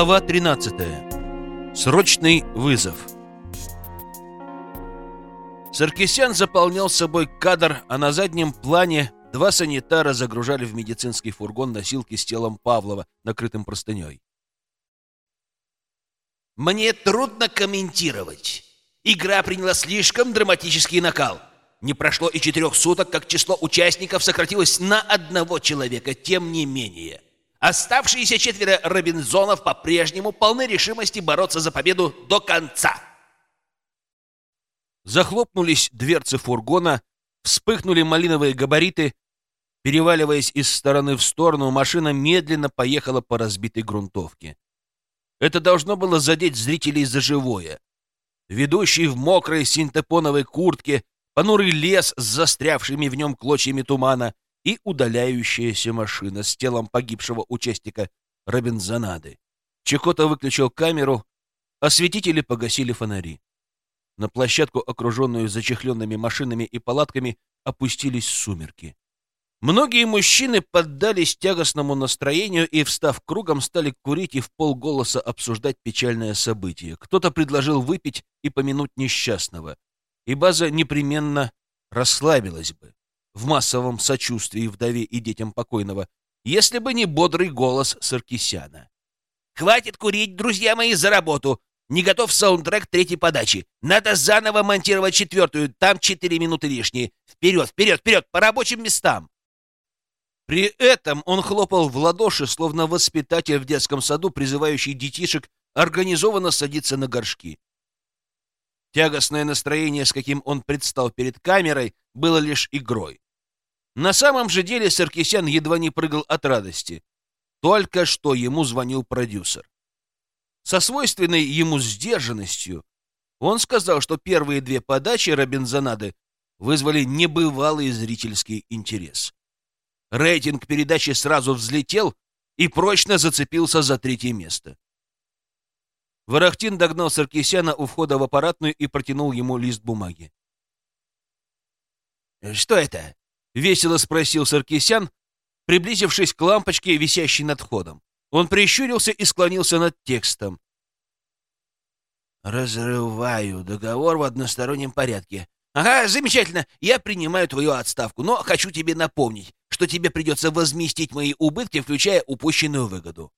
Глава 13. Срочный вызов. Саркисян заполнял собой кадр, а на заднем плане два санитара загружали в медицинский фургон носилки с телом Павлова, накрытым простыней. «Мне трудно комментировать. Игра приняла слишком драматический накал. Не прошло и четырех суток, как число участников сократилось на одного человека, тем не менее». Оставшиеся четверо Робинзонов по-прежнему полны решимости бороться за победу до конца. Захлопнулись дверцы фургона, вспыхнули малиновые габариты. Переваливаясь из стороны в сторону, машина медленно поехала по разбитой грунтовке. Это должно было задеть зрителей за живое. Ведущий в мокрой синтепоновой куртке, понурый лес с застрявшими в нем клочьями тумана — и удаляющаяся машина с телом погибшего участника Робинзонады. Чекота выключил камеру, осветители погасили фонари. На площадку, окруженную зачехленными машинами и палатками, опустились сумерки. Многие мужчины поддались тягостному настроению и, встав кругом, стали курить и в полголоса обсуждать печальное событие. Кто-то предложил выпить и помянуть несчастного, и база непременно расслабилась бы в массовом сочувствии вдове и детям покойного, если бы не бодрый голос Саркисяна. «Хватит курить, друзья мои, за работу! Не готов саундтрек третьей подачи. Надо заново монтировать четвертую, там четыре минуты лишние. Вперед, вперед, вперед, по рабочим местам!» При этом он хлопал в ладоши, словно воспитатель в детском саду, призывающий детишек организованно садиться на горшки. Тягостное настроение, с каким он предстал перед камерой, было лишь игрой. На самом же деле Саркисян едва не прыгал от радости. Только что ему звонил продюсер. Со свойственной ему сдержанностью он сказал, что первые две подачи Робинзонады вызвали небывалый зрительский интерес. Рейтинг передачи сразу взлетел и прочно зацепился за третье место. Ворохтин догнал Саркисяна у входа в аппаратную и протянул ему лист бумаги. «Что это?» — весело спросил Саркисян, приблизившись к лампочке, висящей над входом. Он прищурился и склонился над текстом. «Разрываю договор в одностороннем порядке. Ага, замечательно. Я принимаю твою отставку, но хочу тебе напомнить, что тебе придется возместить мои убытки, включая упущенную выгоду».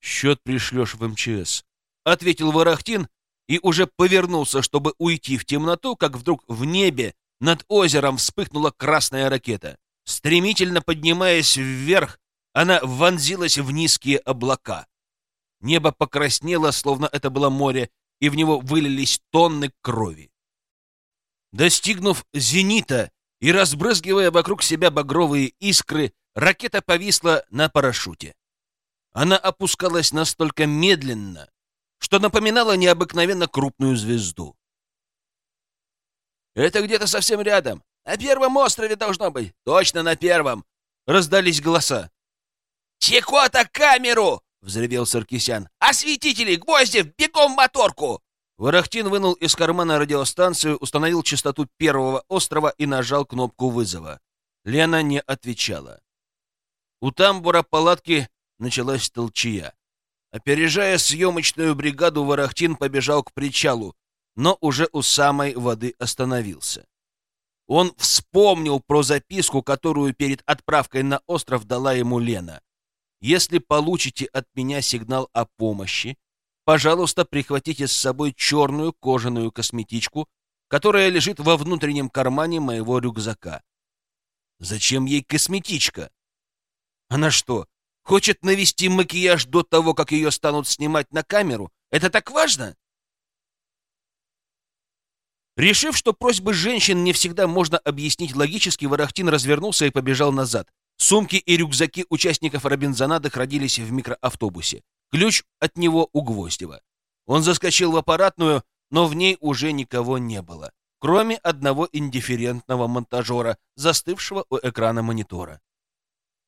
«Счет пришлешь в МЧС», — ответил Ворохтин и уже повернулся, чтобы уйти в темноту, как вдруг в небе над озером вспыхнула красная ракета. Стремительно поднимаясь вверх, она вонзилась в низкие облака. Небо покраснело, словно это было море, и в него вылились тонны крови. Достигнув зенита и разбрызгивая вокруг себя багровые искры, ракета повисла на парашюте. Она опускалась настолько медленно, что напоминало необыкновенно крупную звезду. «Это где-то совсем рядом. На первом острове должно быть. Точно на первом!» Раздались голоса. «Чекота камеру!» — взревел Саркисян. «Осветители! Гвозди! Бегом в моторку!» Ворохтин вынул из кармана радиостанцию, установил частоту первого острова и нажал кнопку вызова. Лена не отвечала. У тамбура палатки началась толчья. Опережая съемочную бригаду, Ворохтин побежал к причалу, но уже у самой воды остановился. Он вспомнил про записку, которую перед отправкой на остров дала ему Лена. «Если получите от меня сигнал о помощи, пожалуйста, прихватите с собой черную кожаную косметичку, которая лежит во внутреннем кармане моего рюкзака». Зачем ей косметичка? Она что, Хочет навести макияж до того, как ее станут снимать на камеру? Это так важно? Решив, что просьбы женщин не всегда можно объяснить логически, Ворохтин развернулся и побежал назад. Сумки и рюкзаки участников Робинзонады хранились в микроавтобусе. Ключ от него у Гвоздева. Он заскочил в аппаратную, но в ней уже никого не было, кроме одного индифферентного монтажера, застывшего у экрана монитора.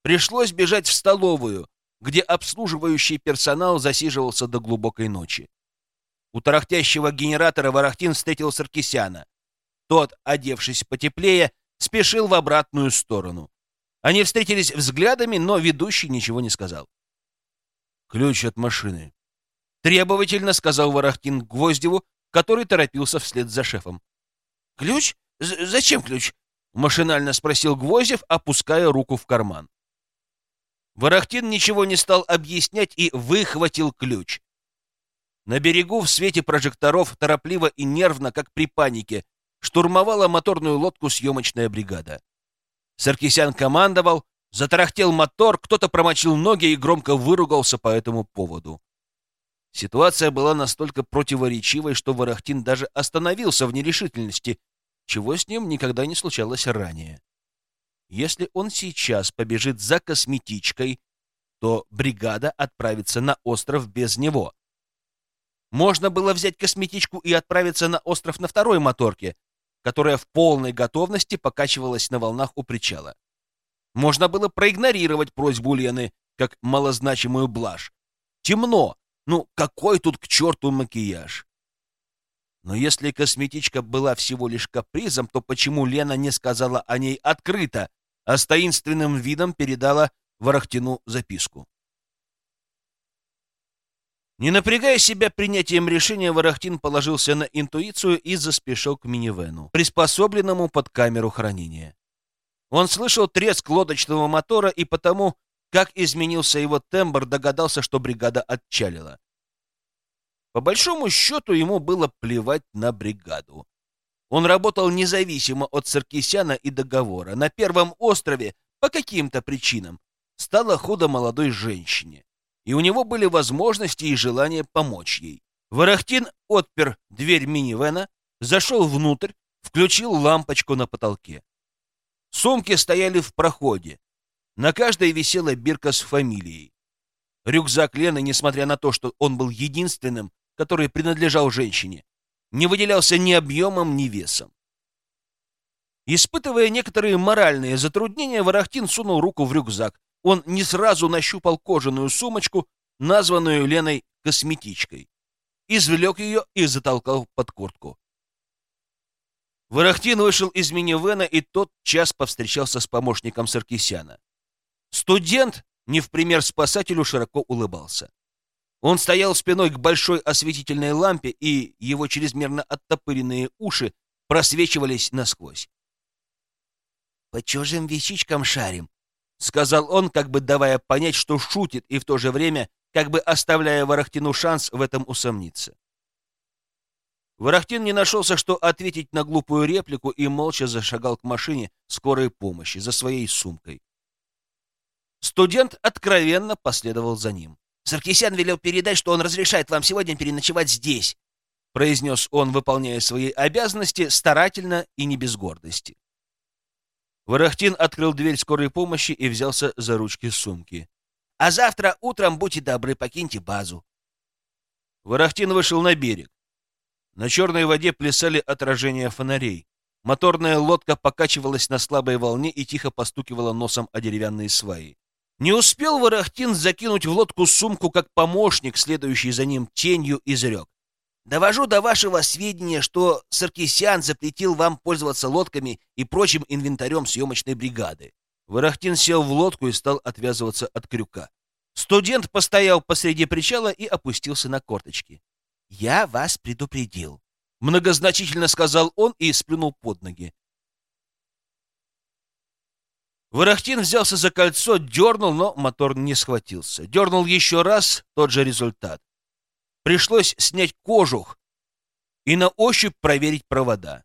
Пришлось бежать в столовую, где обслуживающий персонал засиживался до глубокой ночи. У тарахтящего генератора Ворохтин встретил Саркисяна. Тот, одевшись потеплее, спешил в обратную сторону. Они встретились взглядами, но ведущий ничего не сказал. «Ключ от машины», — требовательно сказал Ворохтин Гвоздеву, который торопился вслед за шефом. «Ключ? З Зачем ключ?» — машинально спросил Гвоздев, опуская руку в карман. Ворохтин ничего не стал объяснять и выхватил ключ. На берегу в свете прожекторов торопливо и нервно, как при панике, штурмовала моторную лодку съемочная бригада. Саркисян командовал, затарахтел мотор, кто-то промочил ноги и громко выругался по этому поводу. Ситуация была настолько противоречивой, что Ворохтин даже остановился в нерешительности, чего с ним никогда не случалось ранее. Если он сейчас побежит за косметичкой, то бригада отправится на остров без него. Можно было взять косметичку и отправиться на остров на второй моторке, которая в полной готовности покачивалась на волнах у причала. Можно было проигнорировать просьбу Лены, как малозначимую блажь. Темно, ну какой тут к черту макияж? Но если косметичка была всего лишь капризом, то почему Лена не сказала о ней открыто, а с таинственным видом передала Ворохтину записку? Не напрягая себя принятием решения, Ворохтин положился на интуицию и заспешил к минивену, приспособленному под камеру хранения. Он слышал треск лодочного мотора и потому, как изменился его тембр, догадался, что бригада отчалила. По большому счету ему было плевать на бригаду. Он работал независимо от Саркисяна и договора. На первом острове по каким-то причинам стало худо молодой женщине и у него были возможности и желание помочь ей. Ворохтин отпер дверь минивэна, зашел внутрь, включил лампочку на потолке. Сумки стояли в проходе. На каждой висела бирка с фамилией. Рюкзак Лены, несмотря на то, что он был единственным, который принадлежал женщине, не выделялся ни объемом, ни весом. Испытывая некоторые моральные затруднения, Ворохтин сунул руку в рюкзак, он не сразу нащупал кожаную сумочку, названную Леной косметичкой, извлек ее и затолкал под куртку. Ворохтин вышел из минивэна и тот час повстречался с помощником Саркисяна. Студент, не в пример спасателю, широко улыбался. Он стоял спиной к большой осветительной лампе, и его чрезмерно оттопыренные уши просвечивались насквозь. «По чужим вещичкам шарим», — сказал он, как бы давая понять, что шутит, и в то же время как бы оставляя Ворохтину шанс в этом усомниться. Ворохтин не нашелся, что ответить на глупую реплику, и молча зашагал к машине скорой помощи за своей сумкой. Студент откровенно последовал за ним. «Саркисян велел передать, что он разрешает вам сегодня переночевать здесь», произнес он, выполняя свои обязанности старательно и не без гордости. Ворохтин открыл дверь скорой помощи и взялся за ручки сумки. «А завтра утром, будьте добры, покиньте базу». Ворохтин вышел на берег. На черной воде плясали отражения фонарей. Моторная лодка покачивалась на слабой волне и тихо постукивала носом о деревянные сваи. Не успел Ворохтин закинуть в лодку сумку, как помощник, следующий за ним тенью, изрек. Довожу до вашего сведения, что Саркисян запретил вам пользоваться лодками и прочим инвентарем съемочной бригады. Ворохтин сел в лодку и стал отвязываться от крюка. Студент постоял посреди причала и опустился на корточки. «Я вас предупредил», — многозначительно сказал он и сплюнул под ноги. Ворохтин взялся за кольцо, дернул, но мотор не схватился. Дернул еще раз, тот же результат. Пришлось снять кожух и на ощупь проверить провода.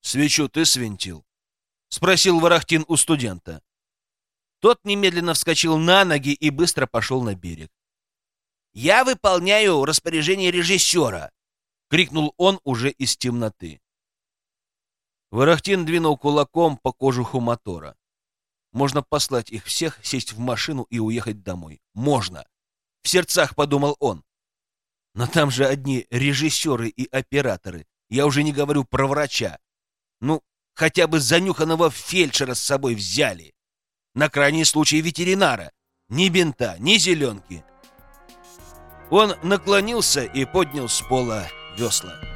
«Свечу ты свинтил?» — спросил Ворохтин у студента. Тот немедленно вскочил на ноги и быстро пошел на берег. «Я выполняю распоряжение режиссера!» — крикнул он уже из темноты. Ворохтин двинул кулаком по кожуху мотора. Можно послать их всех, сесть в машину и уехать домой. Можно. В сердцах подумал он. Но там же одни режиссеры и операторы. Я уже не говорю про врача. Ну, хотя бы занюханного фельдшера с собой взяли. На крайний случай ветеринара. Ни бинта, ни зеленки. Он наклонился и поднял с пола весла.